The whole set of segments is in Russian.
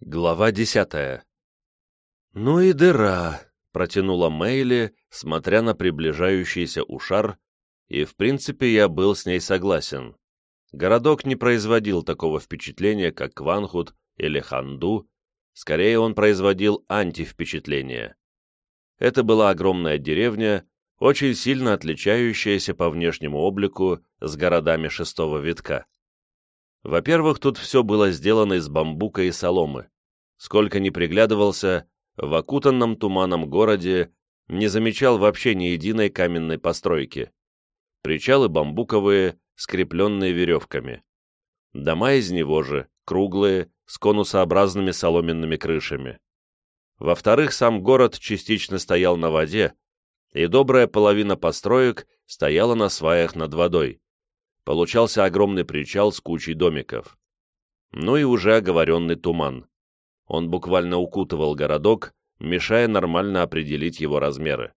Глава десятая. «Ну и дыра», — протянула Мэйли, смотря на приближающийся ушар, и, в принципе, я был с ней согласен. Городок не производил такого впечатления, как Кванхут или Ханду, скорее он производил антивпечатление. Это была огромная деревня, очень сильно отличающаяся по внешнему облику с городами шестого витка. Во-первых, тут все было сделано из бамбука и соломы. Сколько ни приглядывался, в окутанном туманом городе не замечал вообще ни единой каменной постройки. Причалы бамбуковые, скрепленные веревками. Дома из него же, круглые, с конусообразными соломенными крышами. Во-вторых, сам город частично стоял на воде, и добрая половина построек стояла на сваях над водой получался огромный причал с кучей домиков. Ну и уже оговоренный туман. Он буквально укутывал городок, мешая нормально определить его размеры.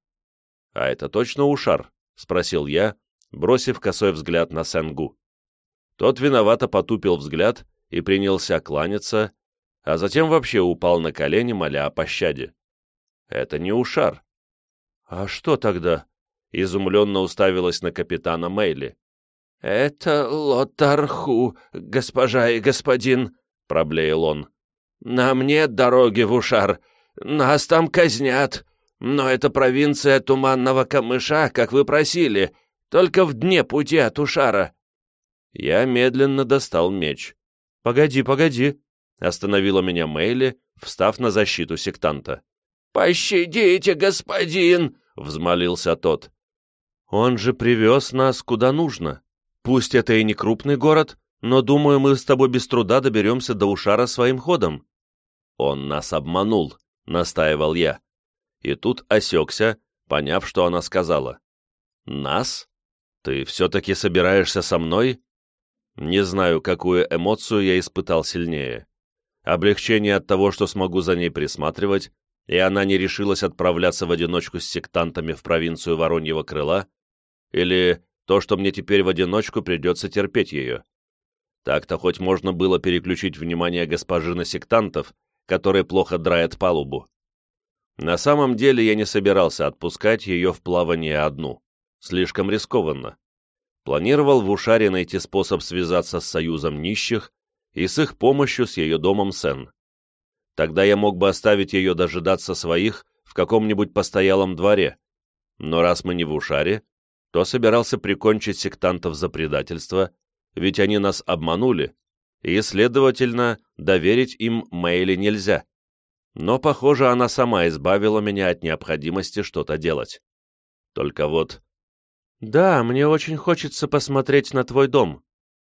«А это точно Ушар?» — спросил я, бросив косой взгляд на Сенгу. Тот виновато потупил взгляд и принялся кланяться, а затем вообще упал на колени, моля о пощаде. «Это не Ушар». «А что тогда?» — изумленно уставилась на капитана Мейли. «Это Лотарху, госпожа и господин», — проблеял он. «Нам нет дороги в Ушар, нас там казнят, но это провинция Туманного Камыша, как вы просили, только в дне пути от Ушара». Я медленно достал меч. «Погоди, погоди», — остановила меня Мейли, встав на защиту сектанта. «Пощадите, господин!» — взмолился тот. «Он же привез нас куда нужно», Пусть это и не крупный город, но, думаю, мы с тобой без труда доберемся до Ушара своим ходом». «Он нас обманул», — настаивал я. И тут осекся, поняв, что она сказала. «Нас? Ты все-таки собираешься со мной?» Не знаю, какую эмоцию я испытал сильнее. Облегчение от того, что смогу за ней присматривать, и она не решилась отправляться в одиночку с сектантами в провинцию Вороньего Крыла, или то, что мне теперь в одиночку придется терпеть ее. Так-то хоть можно было переключить внимание госпожи на сектантов, которые плохо драят палубу. На самом деле я не собирался отпускать ее в плавание одну. Слишком рискованно. Планировал в Ушаре найти способ связаться с союзом нищих и с их помощью с ее домом Сен. Тогда я мог бы оставить ее дожидаться своих в каком-нибудь постоялом дворе. Но раз мы не в Ушаре, то собирался прикончить сектантов за предательство, ведь они нас обманули, и, следовательно, доверить им Мэйли нельзя. Но, похоже, она сама избавила меня от необходимости что-то делать. Только вот... «Да, мне очень хочется посмотреть на твой дом».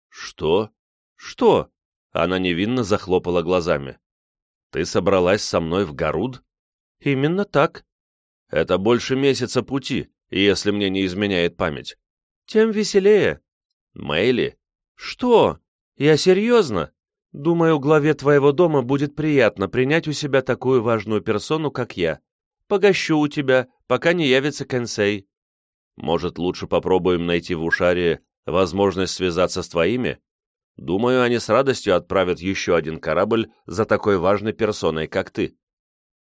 «Что? Что?» Она невинно захлопала глазами. «Ты собралась со мной в Гаруд?» «Именно так». «Это больше месяца пути если мне не изменяет память. Тем веселее. Мэйли? Что? Я серьезно? Думаю, главе твоего дома будет приятно принять у себя такую важную персону, как я. Погощу у тебя, пока не явится Кенсей. Может, лучше попробуем найти в Ушаре возможность связаться с твоими? Думаю, они с радостью отправят еще один корабль за такой важной персоной, как ты.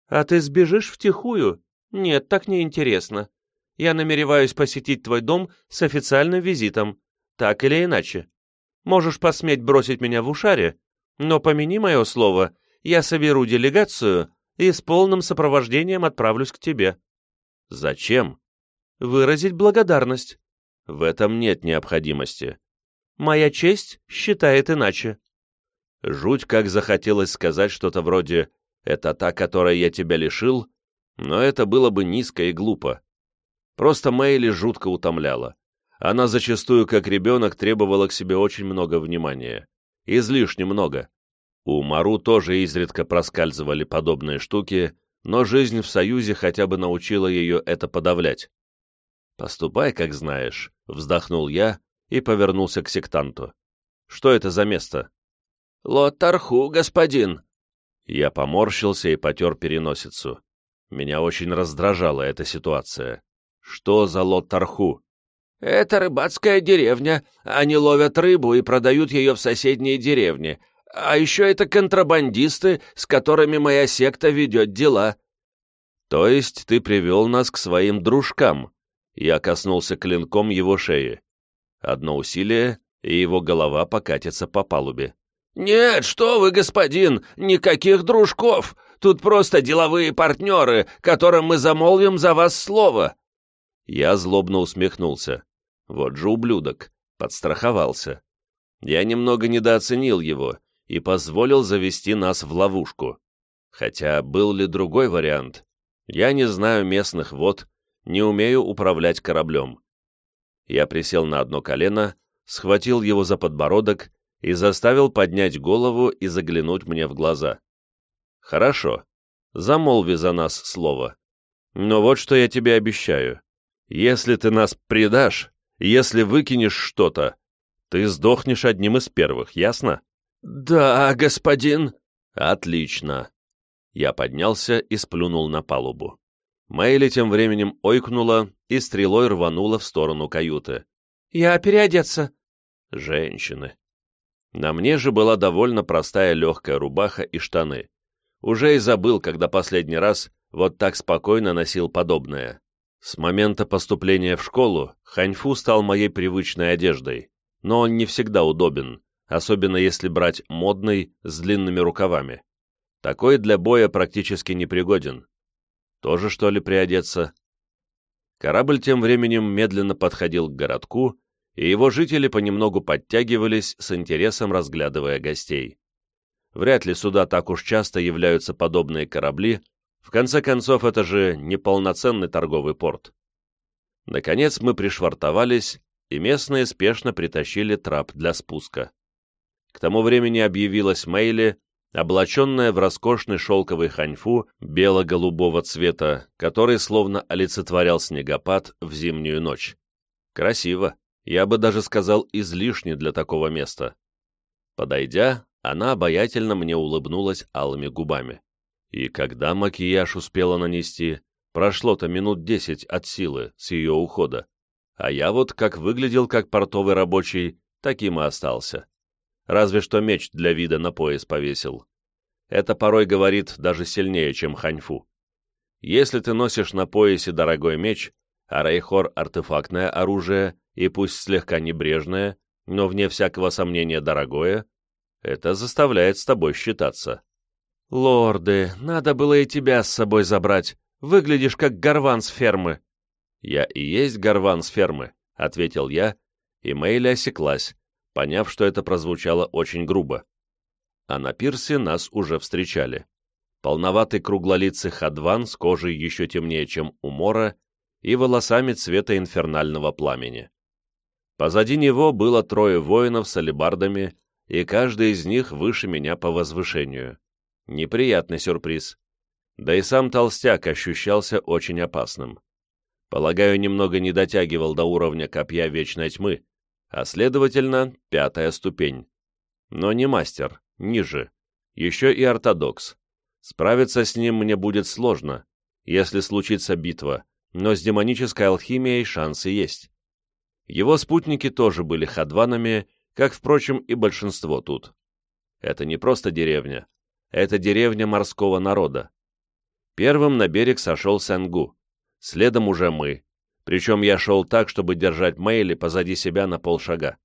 А ты сбежишь втихую? Нет, так неинтересно я намереваюсь посетить твой дом с официальным визитом, так или иначе. Можешь посметь бросить меня в ушаре, но помяни мое слово, я соберу делегацию и с полным сопровождением отправлюсь к тебе». «Зачем?» «Выразить благодарность». «В этом нет необходимости». «Моя честь считает иначе». Жуть как захотелось сказать что-то вроде «это та, которой я тебя лишил», но это было бы низко и глупо. Просто Мэйли жутко утомляла. Она зачастую, как ребенок, требовала к себе очень много внимания. Излишне много. У Мару тоже изредка проскальзывали подобные штуки, но жизнь в Союзе хотя бы научила ее это подавлять. «Поступай, как знаешь», — вздохнул я и повернулся к сектанту. «Что это за место?» «Лотарху, господин!» Я поморщился и потер переносицу. Меня очень раздражала эта ситуация. Что за лот-тарху? Это рыбацкая деревня. Они ловят рыбу и продают ее в соседние деревни. А еще это контрабандисты, с которыми моя секта ведет дела». «То есть ты привел нас к своим дружкам?» Я коснулся клинком его шеи. Одно усилие, и его голова покатится по палубе. «Нет, что вы, господин, никаких дружков! Тут просто деловые партнеры, которым мы замолвим за вас слово!» Я злобно усмехнулся. Вот же ублюдок, подстраховался. Я немного недооценил его и позволил завести нас в ловушку. Хотя был ли другой вариант? Я не знаю местных вод, не умею управлять кораблем. Я присел на одно колено, схватил его за подбородок и заставил поднять голову и заглянуть мне в глаза. «Хорошо, замолви за нас слово. Но вот что я тебе обещаю. Если ты нас предашь, если выкинешь что-то, ты сдохнешь одним из первых, ясно?» «Да, господин». «Отлично». Я поднялся и сплюнул на палубу. Мэйли тем временем ойкнула и стрелой рванула в сторону каюты. «Я переодеться». Женщины. На мне же была довольно простая легкая рубаха и штаны. Уже и забыл, когда последний раз вот так спокойно носил подобное. С момента поступления в школу ханьфу стал моей привычной одеждой, но он не всегда удобен, особенно если брать модный с длинными рукавами. Такой для боя практически непригоден. Тоже, что ли, приодеться? Корабль тем временем медленно подходил к городку, и его жители понемногу подтягивались, с интересом разглядывая гостей. Вряд ли сюда так уж часто являются подобные корабли, в конце концов, это же неполноценный торговый порт. Наконец мы пришвартовались, и местные спешно притащили трап для спуска. К тому времени объявилась Мейли, облаченная в роскошный шелковый ханьфу бело-голубого цвета, который словно олицетворял снегопад в зимнюю ночь. Красиво я бы даже сказал, излишне для такого места. Подойдя, она обаятельно мне улыбнулась алыми губами. И когда макияж успела нанести, прошло-то минут десять от силы с ее ухода. А я вот как выглядел как портовый рабочий, таким и остался. Разве что меч для вида на пояс повесил. Это порой говорит даже сильнее, чем ханьфу. Если ты носишь на поясе дорогой меч, а Рейхор — артефактное оружие, и пусть слегка небрежное, но вне всякого сомнения дорогое, это заставляет с тобой считаться. «Лорды, надо было и тебя с собой забрать. Выглядишь как горван с фермы». «Я и есть горван с фермы», — ответил я, и Мэйли осеклась, поняв, что это прозвучало очень грубо. А на пирсе нас уже встречали. Полноватый круглолицый хадван с кожей еще темнее, чем у Мора, и волосами цвета инфернального пламени. Позади него было трое воинов с алебардами, и каждый из них выше меня по возвышению. Неприятный сюрприз. Да и сам толстяк ощущался очень опасным. Полагаю, немного не дотягивал до уровня копья Вечной Тьмы, а следовательно, пятая ступень. Но не мастер, ниже. Еще и ортодокс. Справиться с ним мне будет сложно, если случится битва, но с демонической алхимией шансы есть. Его спутники тоже были хадванами, как, впрочем, и большинство тут. Это не просто деревня, это деревня морского народа. Первым на берег сошел Сенгу, следом уже мы, причем я шел так, чтобы держать Мэйли позади себя на полшага.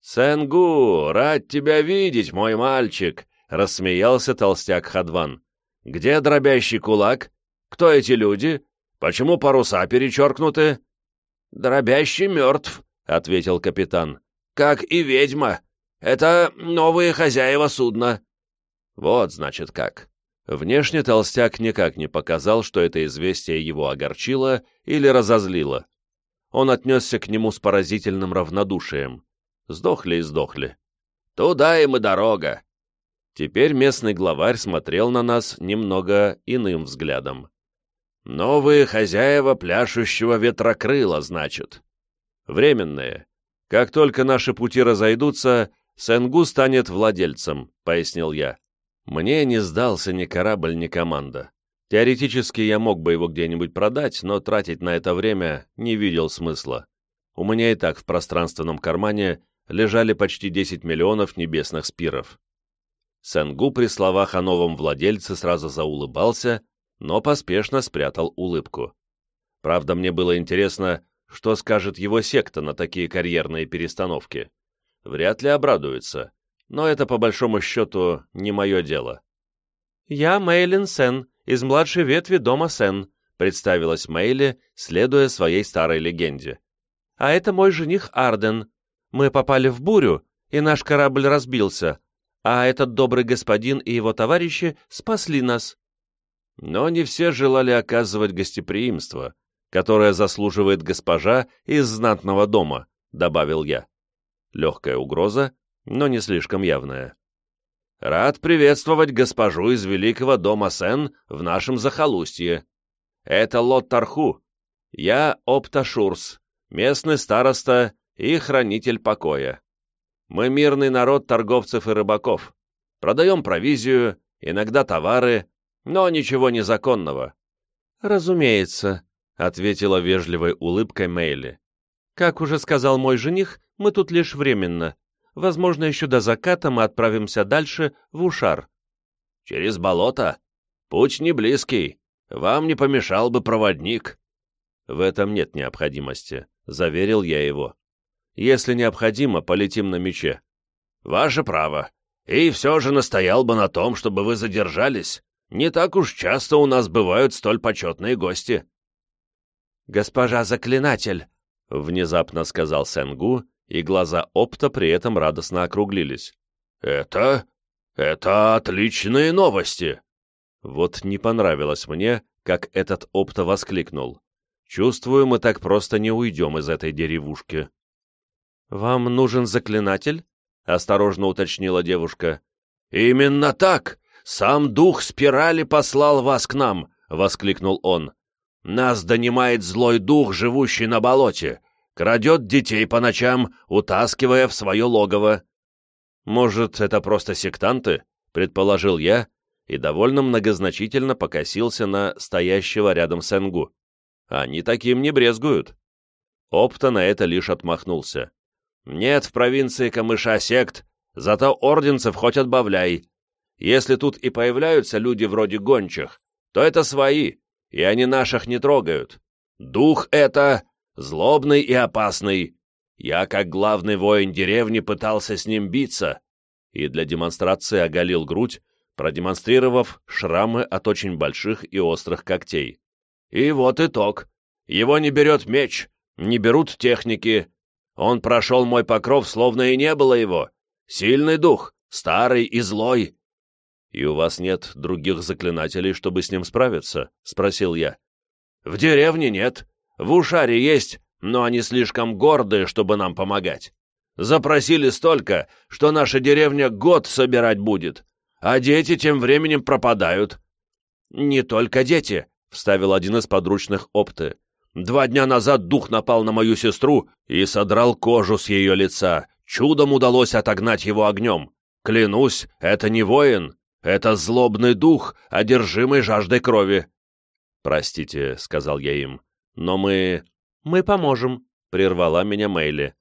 «Сенгу, рад тебя видеть, мой мальчик!» — рассмеялся толстяк Хадван. «Где дробящий кулак? Кто эти люди? Почему паруса перечеркнуты?» «Дробящий мертв», — ответил капитан. «Как и ведьма. Это новые хозяева судна». Вот, значит, как. Внешне толстяк никак не показал, что это известие его огорчило или разозлило. Он отнесся к нему с поразительным равнодушием. Сдохли и сдохли. «Туда им и дорога». Теперь местный главарь смотрел на нас немного иным взглядом. Новые хозяева пляшущего ветрокрыла, значит. Временные. Как только наши пути разойдутся, Сенгу станет владельцем, пояснил я. Мне не сдался ни корабль, ни команда. Теоретически я мог бы его где-нибудь продать, но тратить на это время не видел смысла. У меня и так в пространственном кармане лежали почти 10 миллионов небесных спиров. Сенгу при словах о новом владельце сразу заулыбался, но поспешно спрятал улыбку. Правда, мне было интересно, что скажет его секта на такие карьерные перестановки. Вряд ли обрадуется, но это, по большому счету, не мое дело. «Я Мейлин Сен, из младшей ветви дома Сен», представилась Мейли, следуя своей старой легенде. «А это мой жених Арден. Мы попали в бурю, и наш корабль разбился, а этот добрый господин и его товарищи спасли нас». Но не все желали оказывать гостеприимство, которое заслуживает госпожа из знатного дома, добавил я. Легкая угроза, но не слишком явная. Рад приветствовать госпожу из великого дома Сен в нашем захолустье. Это Лот Тарху. Я Опташурс, местный староста и хранитель покоя. Мы мирный народ торговцев и рыбаков. Продаем провизию, иногда товары, но ничего незаконного. Разумеется, — ответила вежливой улыбкой Мейли. «Как уже сказал мой жених, мы тут лишь временно. Возможно, еще до заката мы отправимся дальше, в Ушар». «Через болото? Путь не близкий. Вам не помешал бы проводник». «В этом нет необходимости», — заверил я его. «Если необходимо, полетим на мече». «Ваше право. И все же настоял бы на том, чтобы вы задержались. Не так уж часто у нас бывают столь почетные гости». «Госпожа заклинатель!» — внезапно сказал Сенгу, и глаза Опта при этом радостно округлились. «Это... это отличные новости!» Вот не понравилось мне, как этот Опта воскликнул. «Чувствую, мы так просто не уйдем из этой деревушки». «Вам нужен заклинатель?» — осторожно уточнила девушка. «Именно так! Сам дух спирали послал вас к нам!» — воскликнул он. Нас донимает злой дух, живущий на болоте, крадет детей по ночам, утаскивая в свое логово. Может, это просто сектанты? Предположил я и довольно многозначительно покосился на стоящего рядом Сенгу. Они таким не брезгуют. Опта на это лишь отмахнулся. Нет в провинции камыша сект, зато орденцев хоть отбавляй. Если тут и появляются люди вроде гончих, то это свои, и они наших не трогают. Дух это злобный и опасный. Я, как главный воин деревни, пытался с ним биться, и для демонстрации оголил грудь, продемонстрировав шрамы от очень больших и острых когтей. И вот итог. Его не берет меч, не берут техники. Он прошел мой покров, словно и не было его. Сильный дух, старый и злой. «И у вас нет других заклинателей, чтобы с ним справиться?» — спросил я. «В деревне нет. В Ушаре есть, но они слишком гордые, чтобы нам помогать. Запросили столько, что наша деревня год собирать будет, а дети тем временем пропадают». «Не только дети», — вставил один из подручных опты. «Два дня назад дух напал на мою сестру и содрал кожу с ее лица. Чудом удалось отогнать его огнем. Клянусь, это не воин, это злобный дух, одержимый жаждой крови. «Простите», — сказал я им, — «но мы...» «Мы поможем», — прервала меня Мэйли.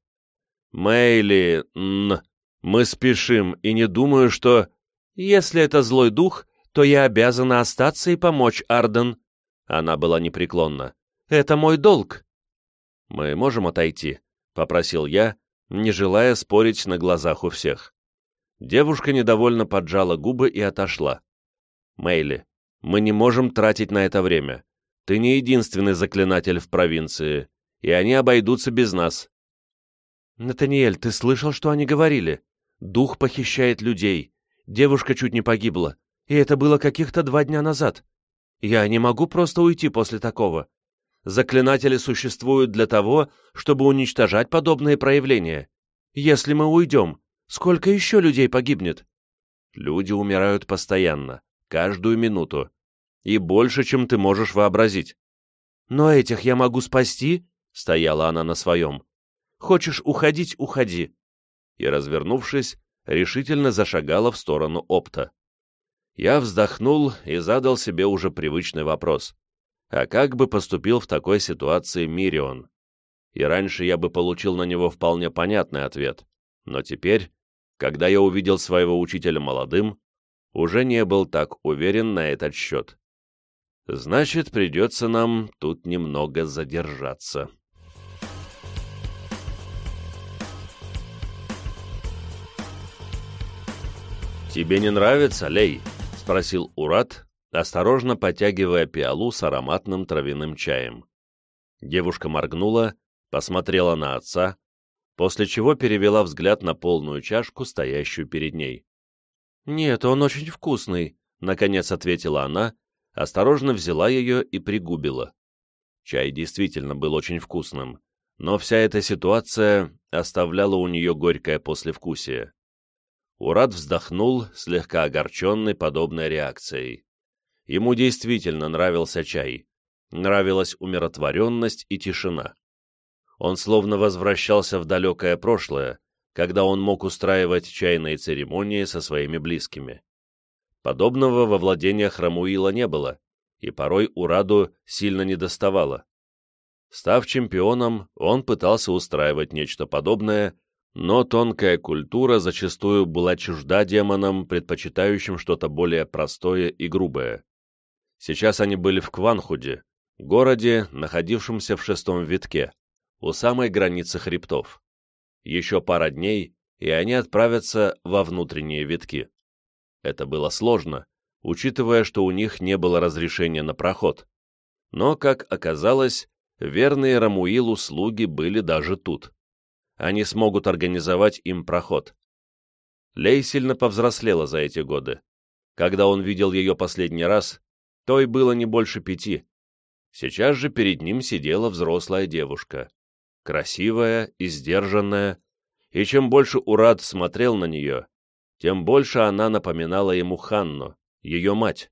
«Мэйли, н... мы спешим, и не думаю, что...» «Если это злой дух, то я обязана остаться и помочь, Арден». Она была непреклонна. «Это мой долг». «Мы можем отойти?» — попросил я, не желая спорить на глазах у всех. Девушка недовольно поджала губы и отошла. «Мэйли, мы не можем тратить на это время. Ты не единственный заклинатель в провинции, и они обойдутся без нас». «Натаниэль, ты слышал, что они говорили? Дух похищает людей. Девушка чуть не погибла, и это было каких-то два дня назад. Я не могу просто уйти после такого. Заклинатели существуют для того, чтобы уничтожать подобные проявления. Если мы уйдем, Сколько еще людей погибнет? Люди умирают постоянно, каждую минуту. И больше, чем ты можешь вообразить. Но этих я могу спасти, — стояла она на своем. Хочешь уходить — уходи. И, развернувшись, решительно зашагала в сторону опта. Я вздохнул и задал себе уже привычный вопрос. А как бы поступил в такой ситуации Мирион? И раньше я бы получил на него вполне понятный ответ. Но теперь, когда я увидел своего учителя молодым, уже не был так уверен на этот счет. Значит, придется нам тут немного задержаться. «Тебе не нравится, Лей?» — спросил Урат, осторожно потягивая пиалу с ароматным травяным чаем. Девушка моргнула, посмотрела на отца, после чего перевела взгляд на полную чашку, стоящую перед ней. «Нет, он очень вкусный», — наконец ответила она, осторожно взяла ее и пригубила. Чай действительно был очень вкусным, но вся эта ситуация оставляла у нее горькое послевкусие. Урад вздохнул, слегка огорченный подобной реакцией. Ему действительно нравился чай, нравилась умиротворенность и тишина. Он словно возвращался в далекое прошлое, когда он мог устраивать чайные церемонии со своими близкими. Подобного во владениях Рамуила не было, и порой Ураду сильно недоставало. Став чемпионом, он пытался устраивать нечто подобное, но тонкая культура зачастую была чужда демонам, предпочитающим что-то более простое и грубое. Сейчас они были в Кванхуде, городе, находившемся в шестом витке, у самой границы хребтов. Еще пара дней, и они отправятся во внутренние витки. Это было сложно, учитывая, что у них не было разрешения на проход. Но, как оказалось, верные Рамуилу слуги были даже тут. Они смогут организовать им проход. Лей сильно повзрослела за эти годы. Когда он видел ее последний раз, той было не больше пяти. Сейчас же перед ним сидела взрослая девушка. Красивая и сдержанная, и чем больше Урад смотрел на нее, тем больше она напоминала ему Ханну, ее мать.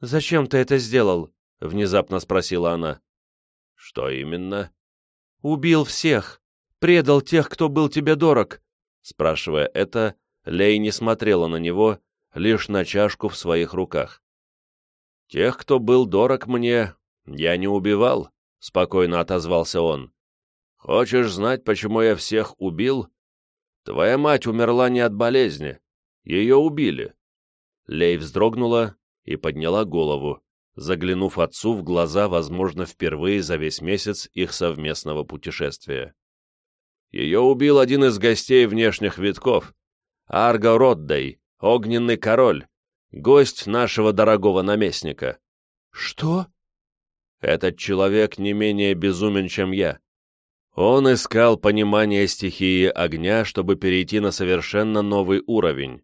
«Зачем ты это сделал?» — внезапно спросила она. «Что именно?» «Убил всех, предал тех, кто был тебе дорог». Спрашивая это, Лей не смотрела на него, лишь на чашку в своих руках. «Тех, кто был дорог мне, я не убивал», — спокойно отозвался он. «Хочешь знать, почему я всех убил? Твоя мать умерла не от болезни. Ее убили». Лей вздрогнула и подняла голову, заглянув отцу в глаза, возможно, впервые за весь месяц их совместного путешествия. Ее убил один из гостей внешних витков, Арго Роддай, огненный король, гость нашего дорогого наместника. «Что?» «Этот человек не менее безумен, чем я. Он искал понимание стихии огня, чтобы перейти на совершенно новый уровень.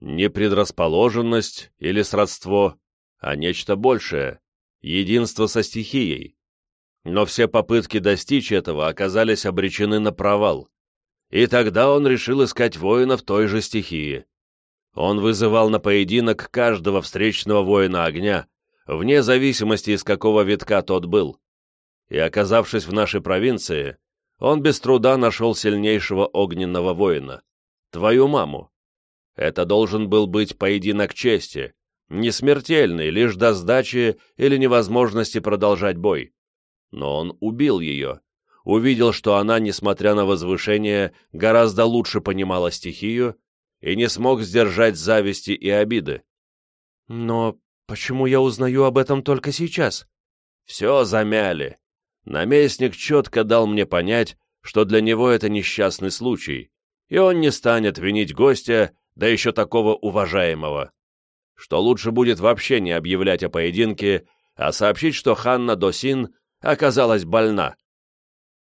Не предрасположенность или сродство, а нечто большее — единство со стихией. Но все попытки достичь этого оказались обречены на провал. И тогда он решил искать воинов той же стихии. Он вызывал на поединок каждого встречного воина огня, вне зависимости, из какого витка тот был. И оказавшись в нашей провинции, он без труда нашел сильнейшего огненного воина. Твою маму. Это должен был быть поединок чести, не смертельный, лишь до сдачи или невозможности продолжать бой. Но он убил ее, увидел, что она, несмотря на возвышение, гораздо лучше понимала стихию и не смог сдержать зависти и обиды. Но почему я узнаю об этом только сейчас? Все замяли. Наместник четко дал мне понять, что для него это несчастный случай, и он не станет винить гостя, да еще такого уважаемого. Что лучше будет вообще не объявлять о поединке, а сообщить, что Ханна Досин оказалась больна.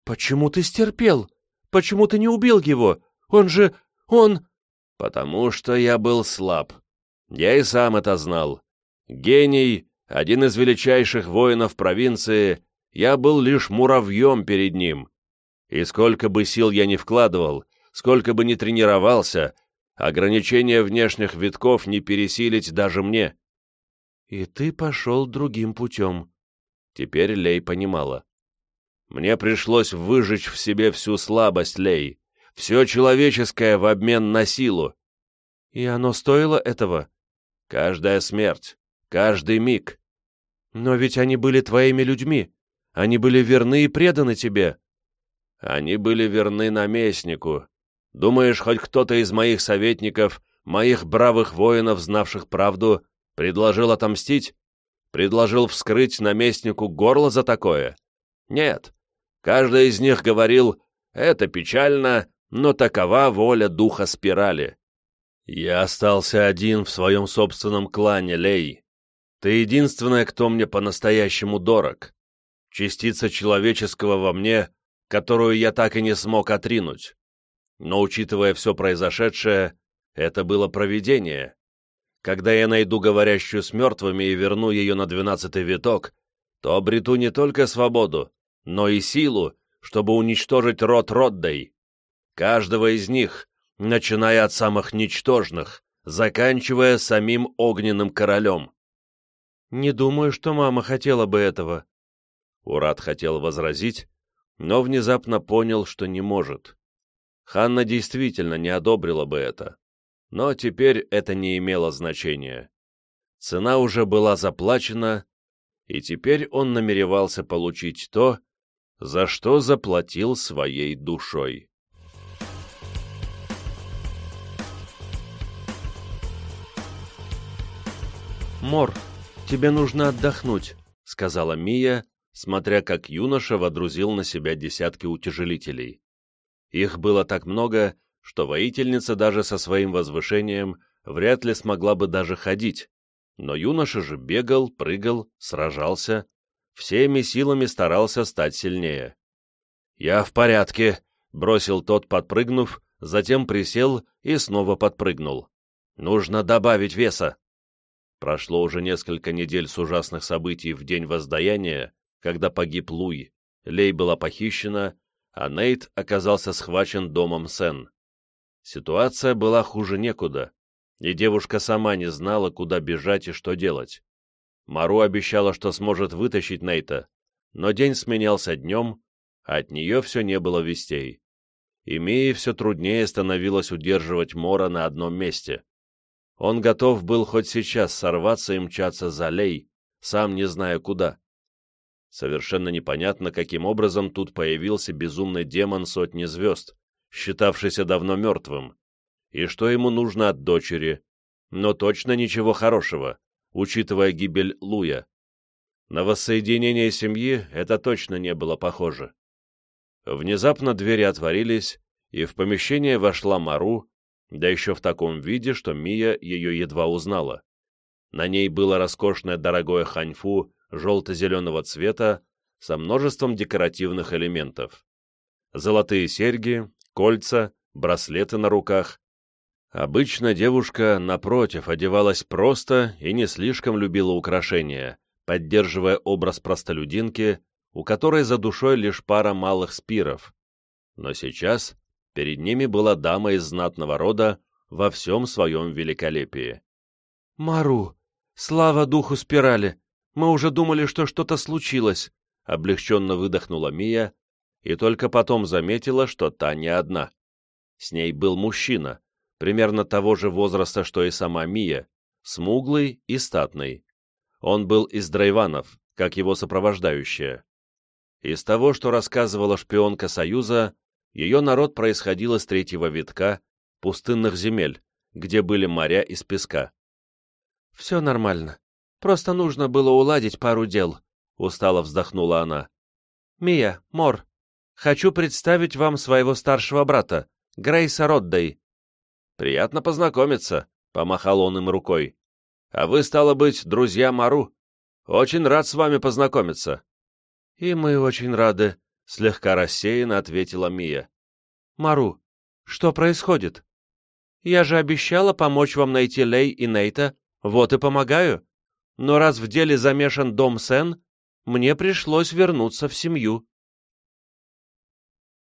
«Почему ты стерпел? Почему ты не убил его? Он же... он...» «Потому что я был слаб. Я и сам это знал. Гений, один из величайших воинов провинции, я был лишь муравьем перед ним. И сколько бы сил я ни вкладывал, сколько бы ни тренировался, ограничения внешних витков не пересилить даже мне. И ты пошел другим путем. Теперь Лей понимала. Мне пришлось выжечь в себе всю слабость, Лей, все человеческое в обмен на силу. И оно стоило этого? Каждая смерть, каждый миг. Но ведь они были твоими людьми. Они были верны и преданы тебе. Они были верны наместнику. Думаешь, хоть кто-то из моих советников моих бравых воинов, знавших правду, предложил отомстить? Предложил вскрыть наместнику горло за такое? Нет. Каждый из них говорил, это печально, но такова воля духа спирали. Я остался один в своем собственном клане, Лей. Ты единственная, кто мне по-настоящему дорог. Частица человеческого во мне, которую я так и не смог отринуть. Но, учитывая все произошедшее, это было провидение. Когда я найду говорящую с мертвыми и верну ее на двенадцатый виток, то обрету не только свободу, но и силу, чтобы уничтожить род Роддей. Каждого из них, начиная от самых ничтожных, заканчивая самим огненным королем. «Не думаю, что мама хотела бы этого». Урат хотел возразить, но внезапно понял, что не может. Ханна действительно не одобрила бы это. Но теперь это не имело значения. Цена уже была заплачена, и теперь он намеревался получить то, за что заплатил своей душой. «Мор, тебе нужно отдохнуть», — сказала Мия, смотря как юноша водрузил на себя десятки утяжелителей. Их было так много, что воительница даже со своим возвышением вряд ли смогла бы даже ходить, но юноша же бегал, прыгал, сражался, всеми силами старался стать сильнее. «Я в порядке», — бросил тот, подпрыгнув, затем присел и снова подпрыгнул. «Нужно добавить веса». Прошло уже несколько недель с ужасных событий в день воздаяния, когда погиб Луи, Лей была похищена, а Нейт оказался схвачен домом Сен. Ситуация была хуже некуда, и девушка сама не знала, куда бежать и что делать. Мару обещала, что сможет вытащить Нейта, но день сменялся днем, а от нее все не было вестей. И Мии все труднее становилось удерживать Мора на одном месте. Он готов был хоть сейчас сорваться и мчаться за Лей, сам не зная куда. Совершенно непонятно, каким образом тут появился безумный демон сотни звезд, считавшийся давно мертвым, и что ему нужно от дочери, но точно ничего хорошего, учитывая гибель Луя. На воссоединение семьи это точно не было похоже. Внезапно двери отворились, и в помещение вошла Мару, да еще в таком виде, что Мия ее едва узнала. На ней было роскошное дорогое ханьфу желто-зеленого цвета со множеством декоративных элементов. Золотые серьги, кольца, браслеты на руках. Обычно девушка, напротив, одевалась просто и не слишком любила украшения, поддерживая образ простолюдинки, у которой за душой лишь пара малых спиров. Но сейчас перед ними была дама из знатного рода во всем своем великолепии. «Мару, слава духу спирали! Мы уже думали, что что-то случилось», — облегченно выдохнула Мия, и только потом заметила, что та не одна. С ней был мужчина, примерно того же возраста, что и сама Мия, смуглый и статный. Он был из Драйванов, как его сопровождающая. Из того, что рассказывала шпионка Союза, ее народ происходил из третьего витка, пустынных земель, где были моря из песка. «Все нормально. Просто нужно было уладить пару дел», — устало вздохнула она. «Мия, Мор, хочу представить вам своего старшего брата, Грейса Роддей». «Приятно познакомиться», — помахал он им рукой. «А вы, стало быть, друзья Мару. Очень рад с вами познакомиться». «И мы очень рады», — слегка рассеянно ответила Мия. «Мару, что происходит? Я же обещала помочь вам найти Лей и Нейта, вот и помогаю но раз в деле замешан дом Сен, мне пришлось вернуться в семью.